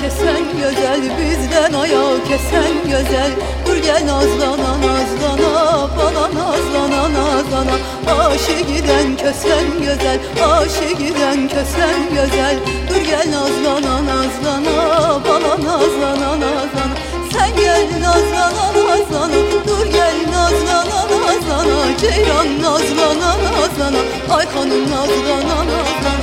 kesen güzel Bizden ayağı kesen güzel. Dur gel nazlana nazlana Bana nazlana nazlana. Aşe giden kösen güzel Aşe giden kösen güzel. Dur gel nazlana nazlana Bana nazlana nazlana. Sen gel nazlana nazlana. Dur gel nazlana nazlana. Ceylan nazlana nazlana. Aykan'ın nazlana nazlana.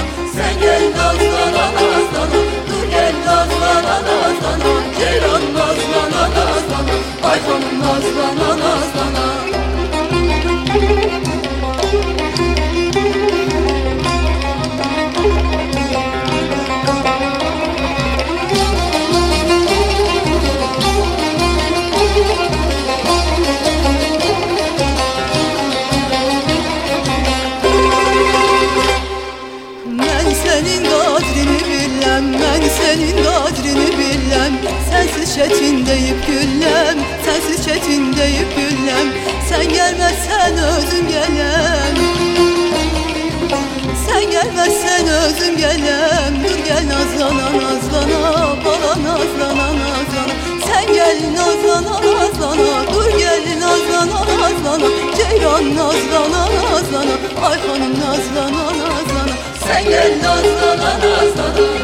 Çetin deyip güllem Sensiz çetin deyip güllem. Sen gelmezsen özüm gelem. Sen gelmezsen özüm gelem. Dur gel nazlana nazlana Bana nazlana nazlana. Sen gel nazlana nazlana. Dur gel nazlana nazlana. Ceylan nazlana nazlana. Ayhan'ım nazlana nazlana. Sen gel nazlana nazlana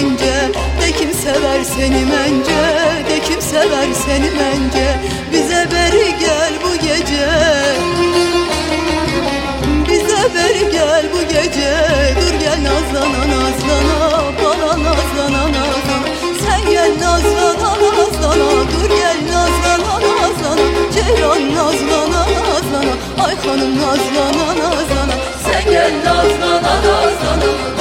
beli ince De kim sever seni mence, de kim sever seni mence? Bize beri gel bu gece. Bize beri gel bu gece. Dur gel nazlana nazlana Bana nazlana nazlana. Sen gel nazlana nazlana. Dur gel nazlana nazlana. Ceylan nazlana nazlana. Ayhan'ım nazlana nazlana. Sen gel nazlana nazlana